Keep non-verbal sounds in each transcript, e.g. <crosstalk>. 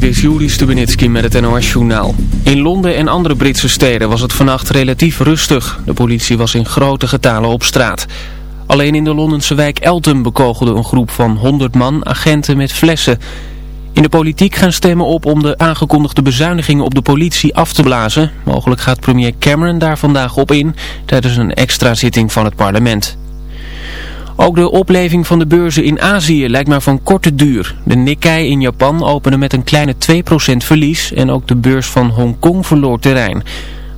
Dit is Juri Stubenitski met het NOS-journaal. In Londen en andere Britse steden was het vannacht relatief rustig. De politie was in grote getalen op straat. Alleen in de Londense wijk Eltham bekogelde een groep van 100 man agenten met flessen. In de politiek gaan stemmen op om de aangekondigde bezuinigingen op de politie af te blazen. Mogelijk gaat premier Cameron daar vandaag op in tijdens een extra zitting van het parlement. Ook de opleving van de beurzen in Azië lijkt maar van korte duur. De Nikkei in Japan opende met een kleine 2% verlies en ook de beurs van Hongkong verloor terrein.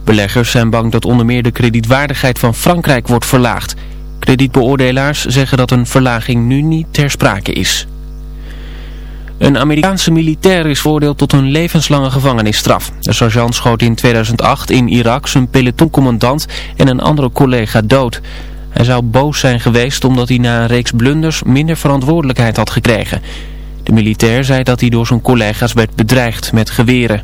Beleggers zijn bang dat onder meer de kredietwaardigheid van Frankrijk wordt verlaagd. Kredietbeoordelaars zeggen dat een verlaging nu niet ter sprake is. Een Amerikaanse militair is veroordeeld tot een levenslange gevangenisstraf. De sergeant schoot in 2008 in Irak zijn pelotoncommandant en een andere collega dood. Hij zou boos zijn geweest omdat hij na een reeks blunders minder verantwoordelijkheid had gekregen. De militair zei dat hij door zijn collega's werd bedreigd met geweren.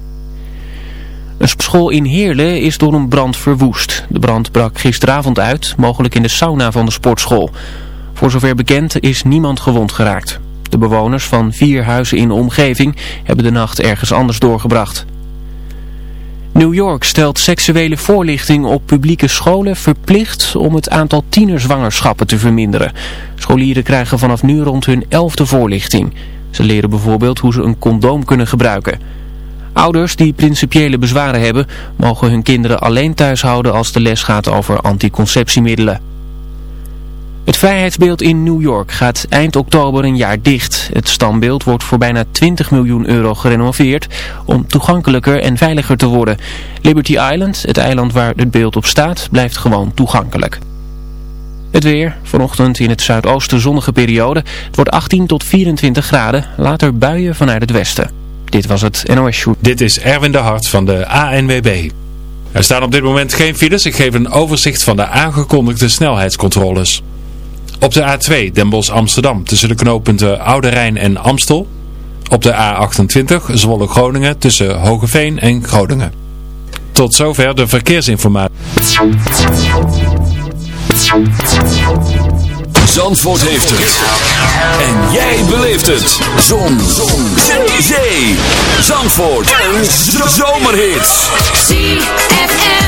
Een school in Heerlen is door een brand verwoest. De brand brak gisteravond uit, mogelijk in de sauna van de sportschool. Voor zover bekend is niemand gewond geraakt. De bewoners van vier huizen in de omgeving hebben de nacht ergens anders doorgebracht. New York stelt seksuele voorlichting op publieke scholen verplicht om het aantal tienerzwangerschappen te verminderen. Scholieren krijgen vanaf nu rond hun elfde voorlichting. Ze leren bijvoorbeeld hoe ze een condoom kunnen gebruiken. Ouders die principiële bezwaren hebben, mogen hun kinderen alleen thuis houden als de les gaat over anticonceptiemiddelen. Het vrijheidsbeeld in New York gaat eind oktober een jaar dicht. Het standbeeld wordt voor bijna 20 miljoen euro gerenoveerd om toegankelijker en veiliger te worden. Liberty Island, het eiland waar het beeld op staat, blijft gewoon toegankelijk. Het weer, vanochtend in het zuidoosten zonnige periode. Het wordt 18 tot 24 graden, later buien vanuit het westen. Dit was het NOS Shoot. Dit is Erwin de Hart van de ANWB. Er staan op dit moment geen files. Ik geef een overzicht van de aangekondigde snelheidscontroles. Op de A2 Den Bosch Amsterdam tussen de knooppunten Oude Rijn en Amstel. Op de A28 Zwolle Groningen tussen Hogeveen en Groningen. Tot zover de verkeersinformatie. Zandvoort heeft het. En jij beleeft het. Zon. Zon. Zee. Zandvoort. Een zomerhit. ZFM.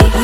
See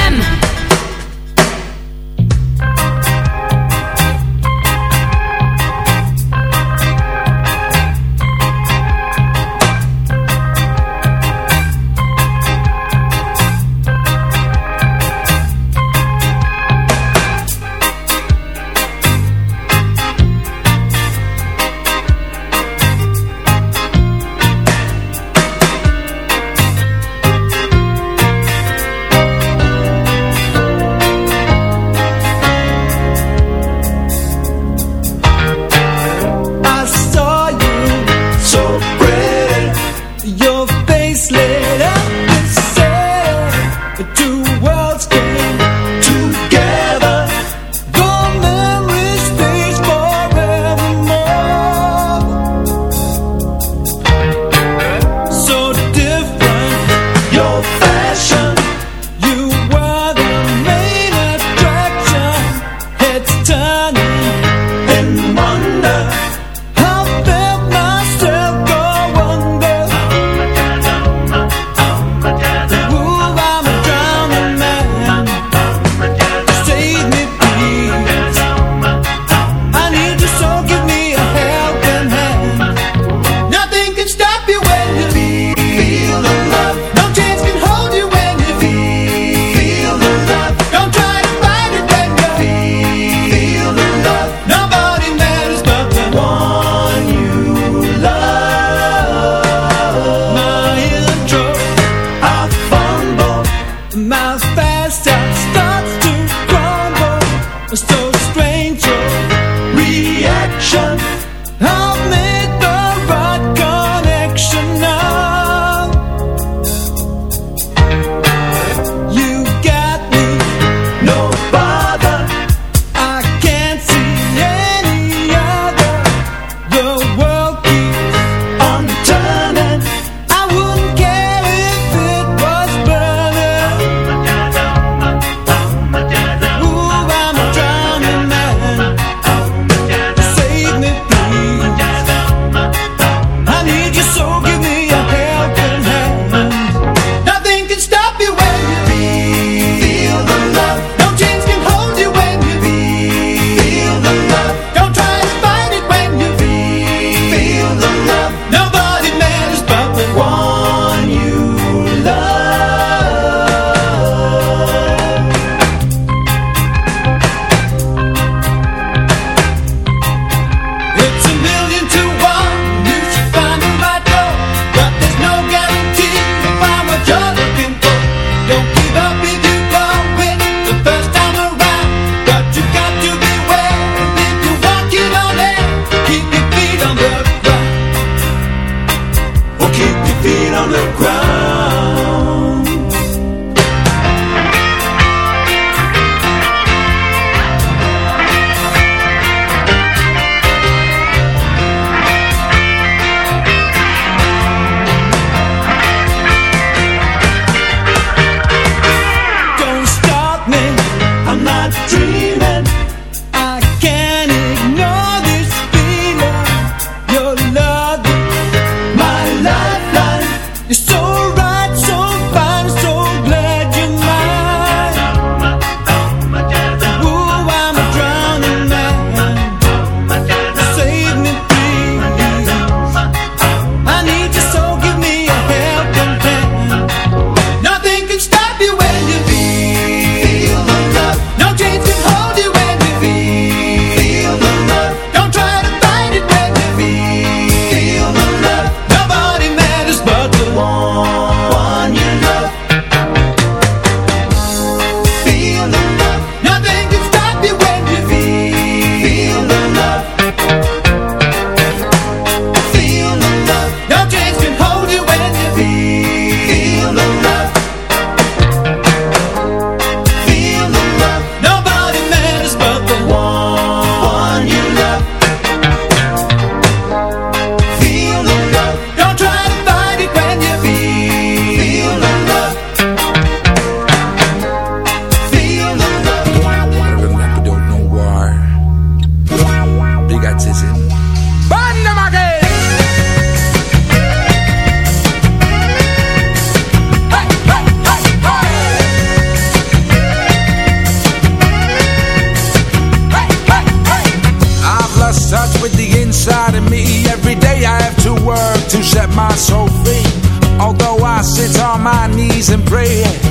And pray,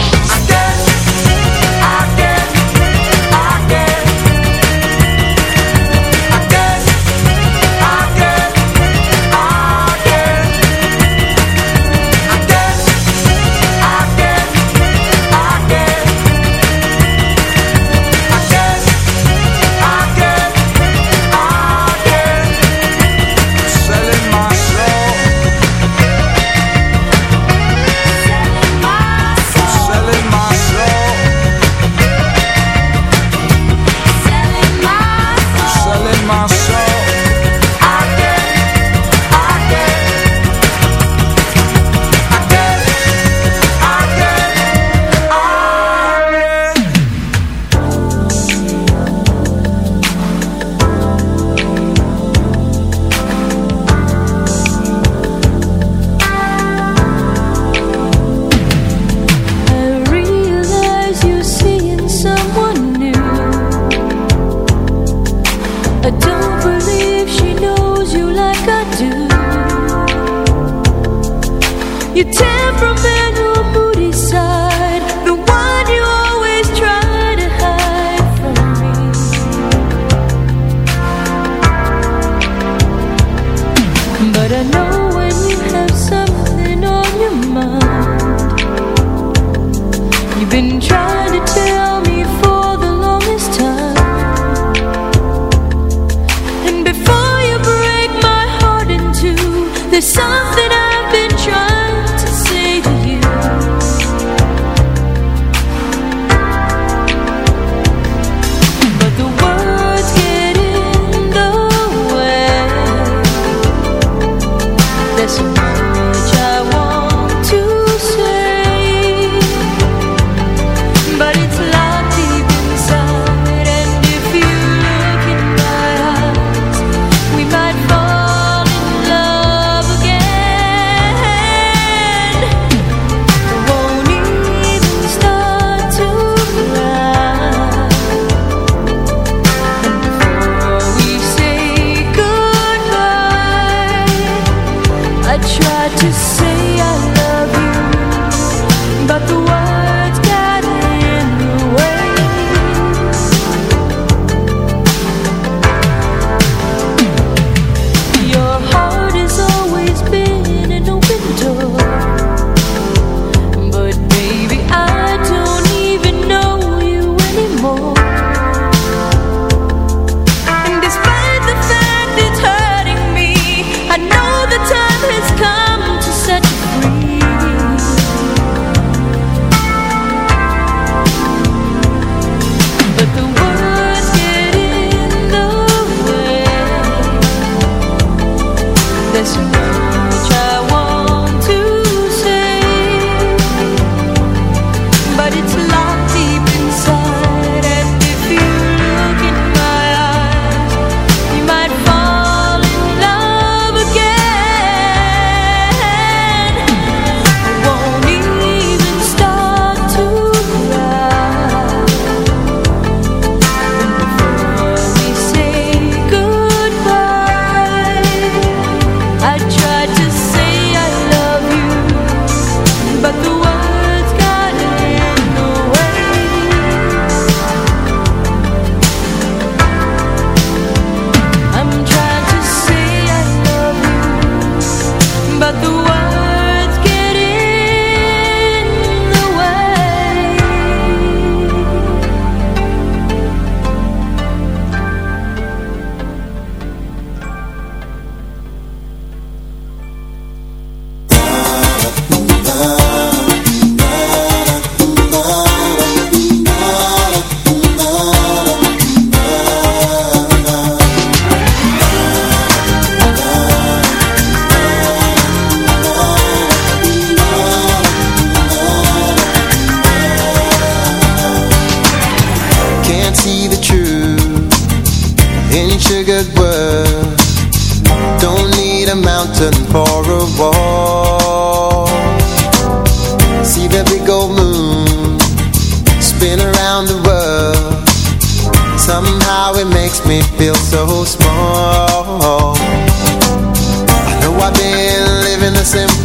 You tell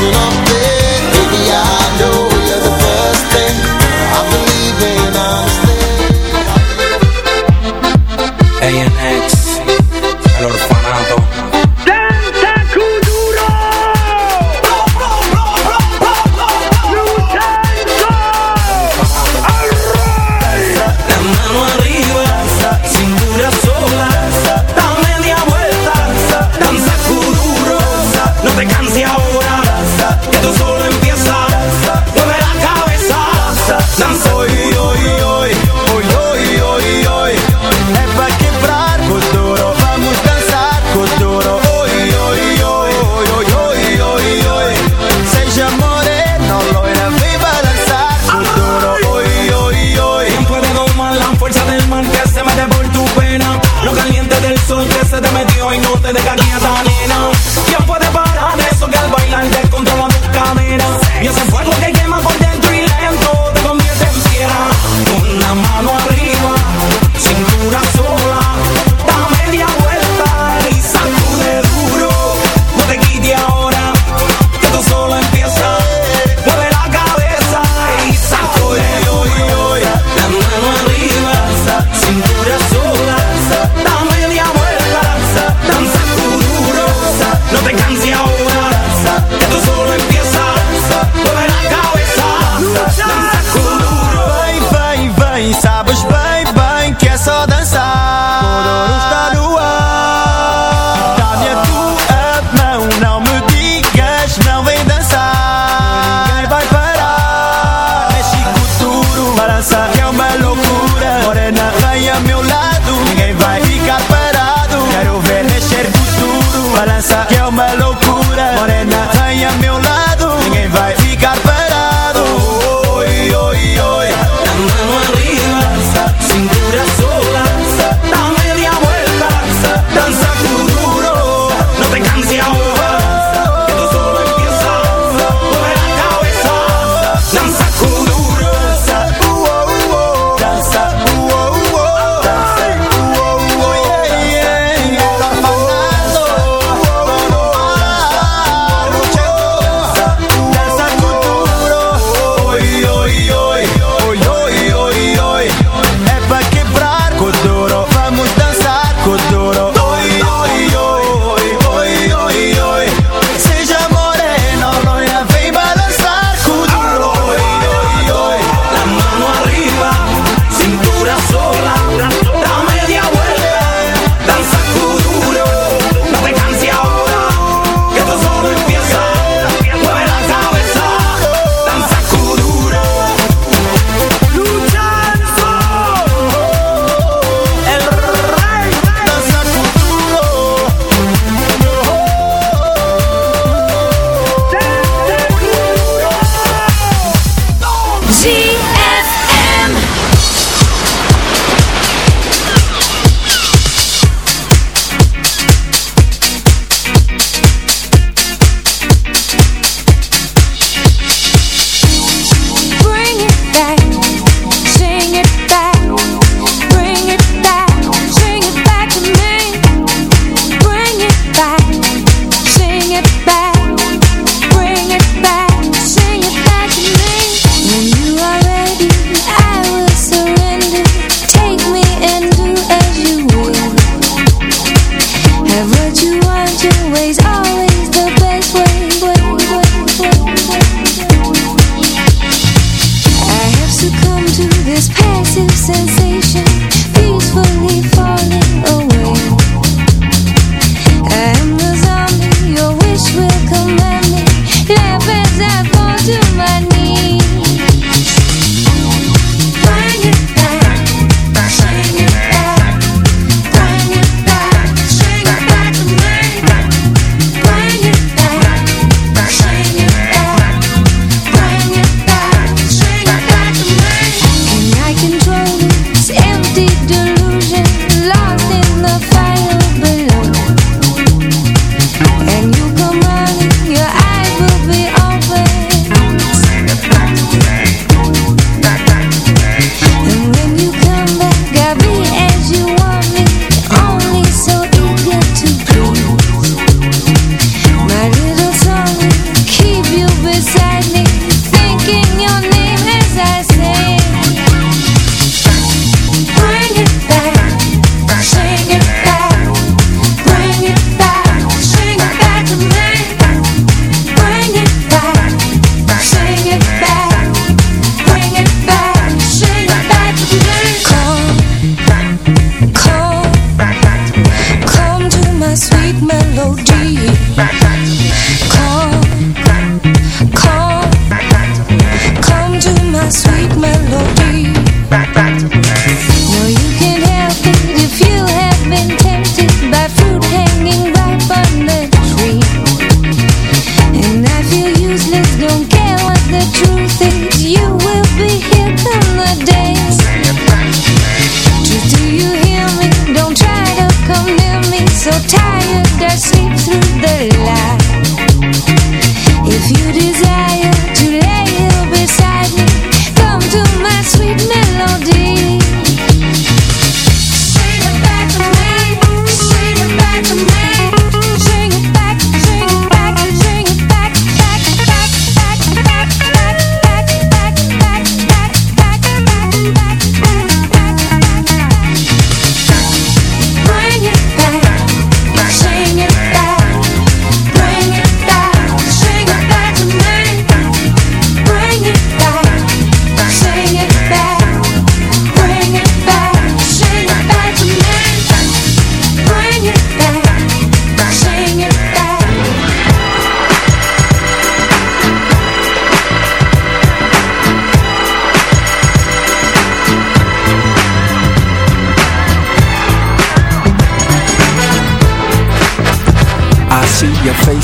it's a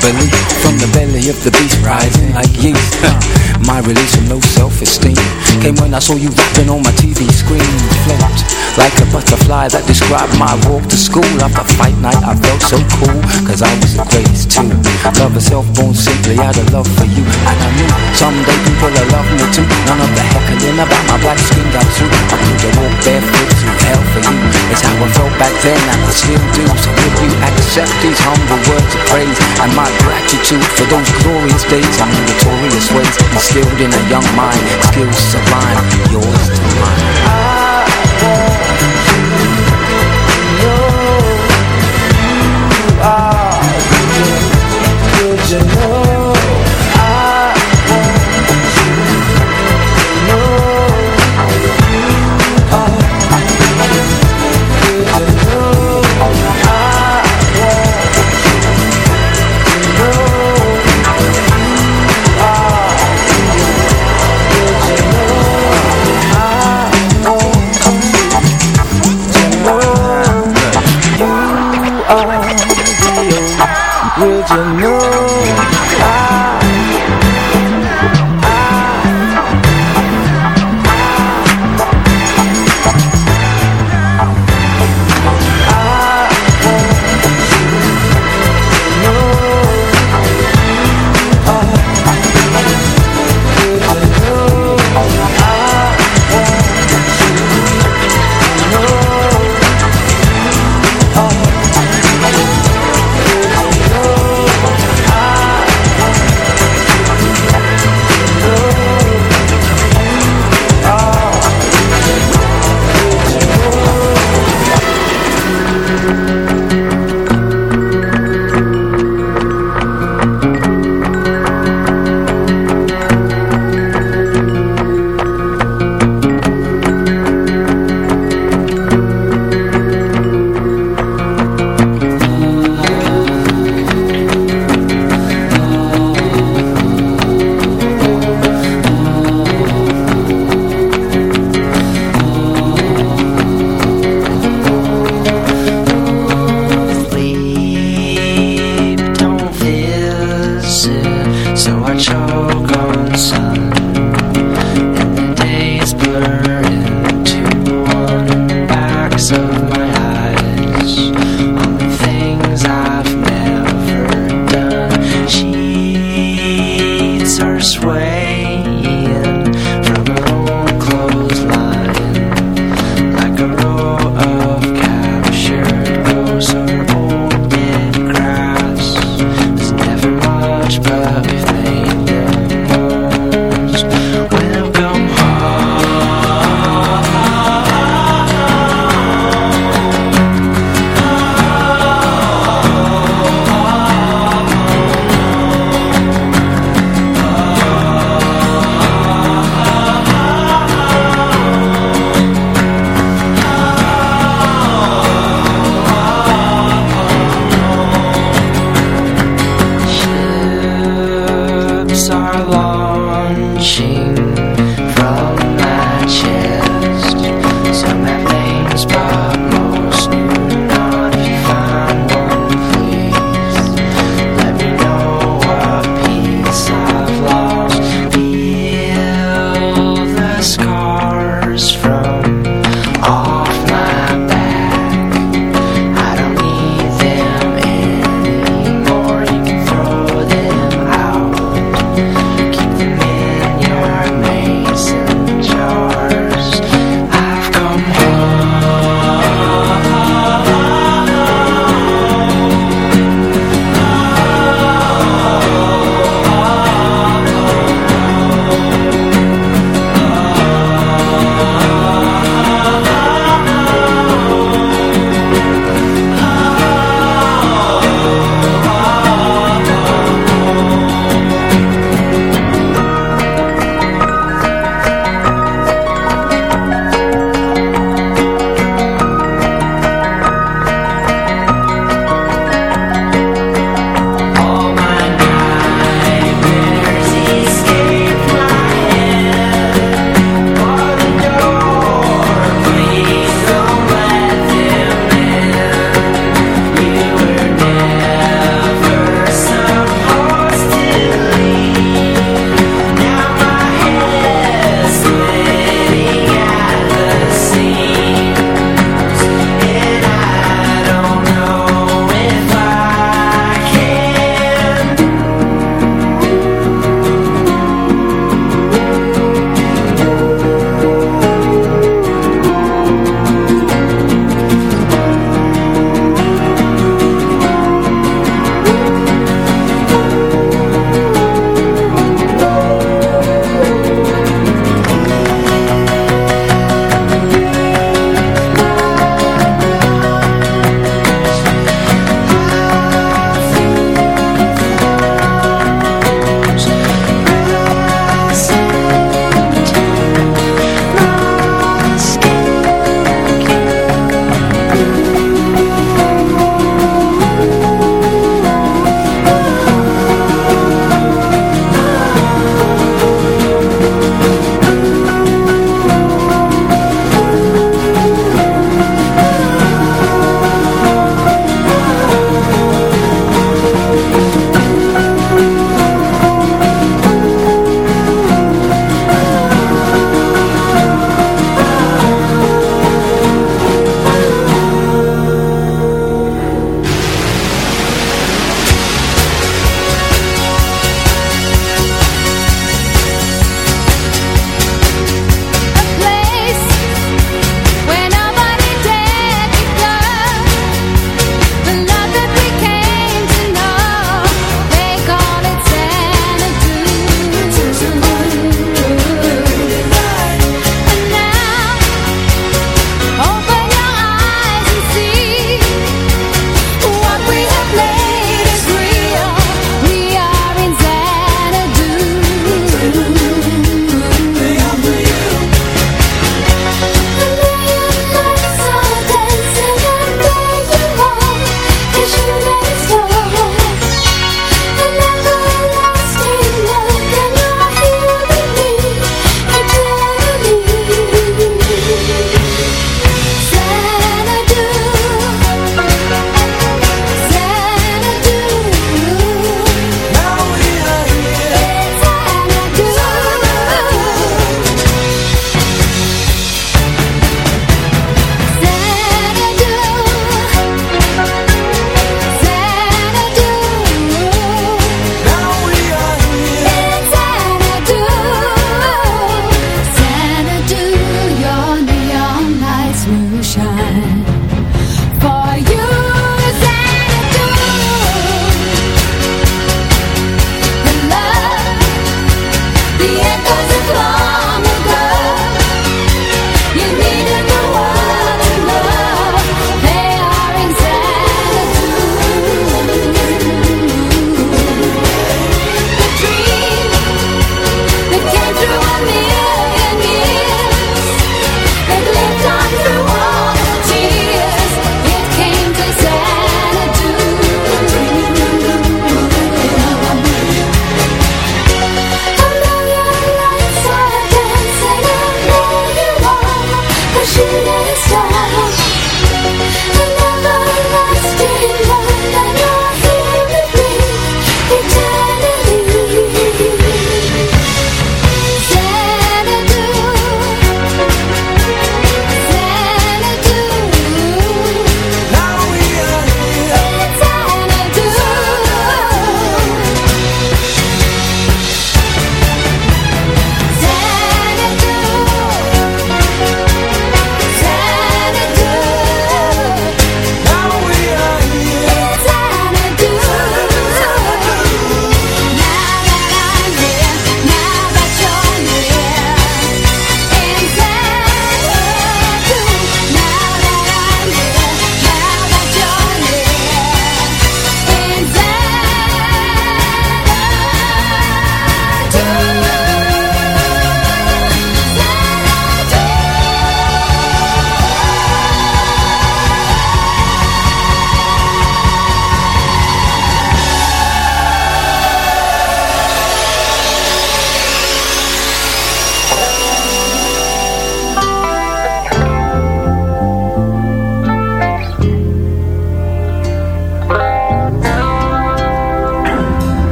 belief From the belly of the beast rising like yeast. <laughs> My release from low self-esteem. Came when I saw you rapping on my TV screen. Flipped like a butterfly that described my walk to school. After fight night I felt so cool Cause I was the greatest too. Love herself born simply out of love for you And I knew someday people will love me too. None of the heckling about my black skin got through. I could walk barefoot through hell for you. It's how I felt back then and I still do. So if you accept these humble words of praise And my gratitude for those glorious days And notorious ways. Instilled in a young mind Skills sublime. Yours